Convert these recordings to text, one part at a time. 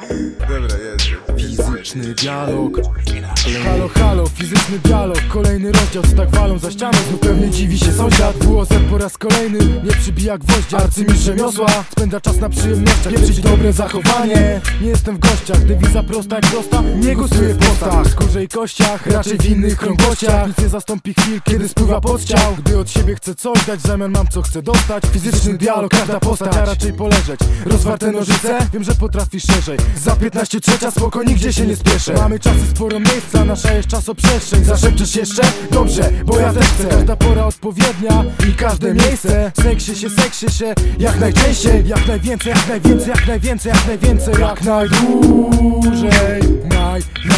Dobra, jest. Fizyczny dialog. Halo, halo, fizyczny dialog. Kolejny rozdział, co tak walą za ścianę Znów pewnie dziwi się sąsiad. WOZ po raz kolejny Nie przybija gwoździa. Arcymistrz rzemiosła Spędza czas na przyjemnościach. Pieprzyć dobre zachowanie. Nie jestem w gościach. Dewiza prosta jak prosta. Nie głosuję w postach. Skórze i kościach Raczej w innych krągłościach. Nic nie zastąpi chwil, kiedy spływa podciał. Gdy od siebie chcę coś dać, w zamian mam co chcę dostać. Fizyczny dialog, każda postać. A raczej poleżeć. Rozwarte nożyce, wiem, że potrafisz szerzej Za 15 trzecia, spoko, nigdzie się nie spieszę. Mamy czasy sporo miejsca, nasza jest czasoprzestrzeń. Zaszepczesz jeszcze? Dobrze, bo ja też chcę. Każda pora odpowiednia i każde miejsce. Seksie się, seksie się, jak najczęściej. Jak najwięcej, jak najwięcej, jak najwięcej, jak najwięcej. Jak najdłużej Naj, naj,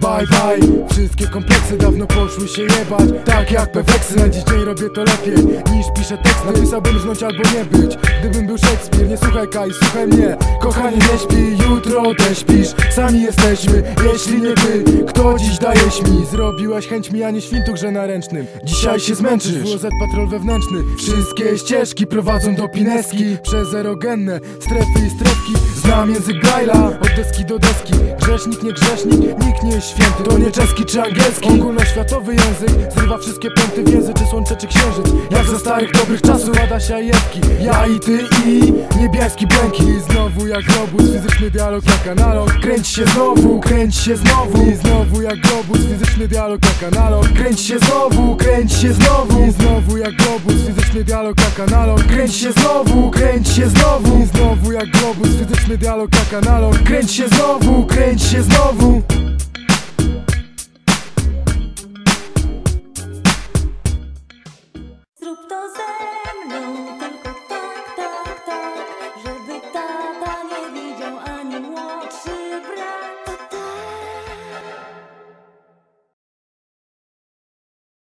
bye bye. Wszystkie kompleksy dawno poszły się jebać. Tak jak peweksy, na dziś dzień robię to lepiej Niż piszę tekst, napisałbym znąć albo nie być Gdybym był Szekspir, nie słuchaj Kai, słuchaj mnie. Kochanie nie śpi, jutro też śpisz Sami jesteśmy, jeśli nie ty Kto dziś dajesz mi? Zrobiłaś chęć mi, a nie świntuch, że na ręcznym. Dzisiaj się zmęczysz, WOZ patrol wewnętrzny. Wszystkie ścieżki prowadzą do Pineski. Przez erogenne strefy i strefki. Znam język Braille'a, od deski do deski. Grzesznik, nie grzesznik, nikt nie jest święty. To nie czeski czy angielski. Ogólnoświatowy język Zrywa wszystkie pęty wiedzy, czy słońce, czy księżyc. Jak za starych dobrych czasów Adasia i Ewki Ja i ty i niebieski błękit I znowu jak globus, fizyczny dialog jak analog. Kręć się znowu, kręć się znowu. I znowu jak globus, fizyczny dialog jak analog. Kręć się znowu, kręć się znowu. I znowu jak globus, fizyczny dialog jak analog. Kręć się znowu, kręć się znowu. I znowu jak globus, fizyczny dialog jak analog. Kręć się znowu, kręć się znowu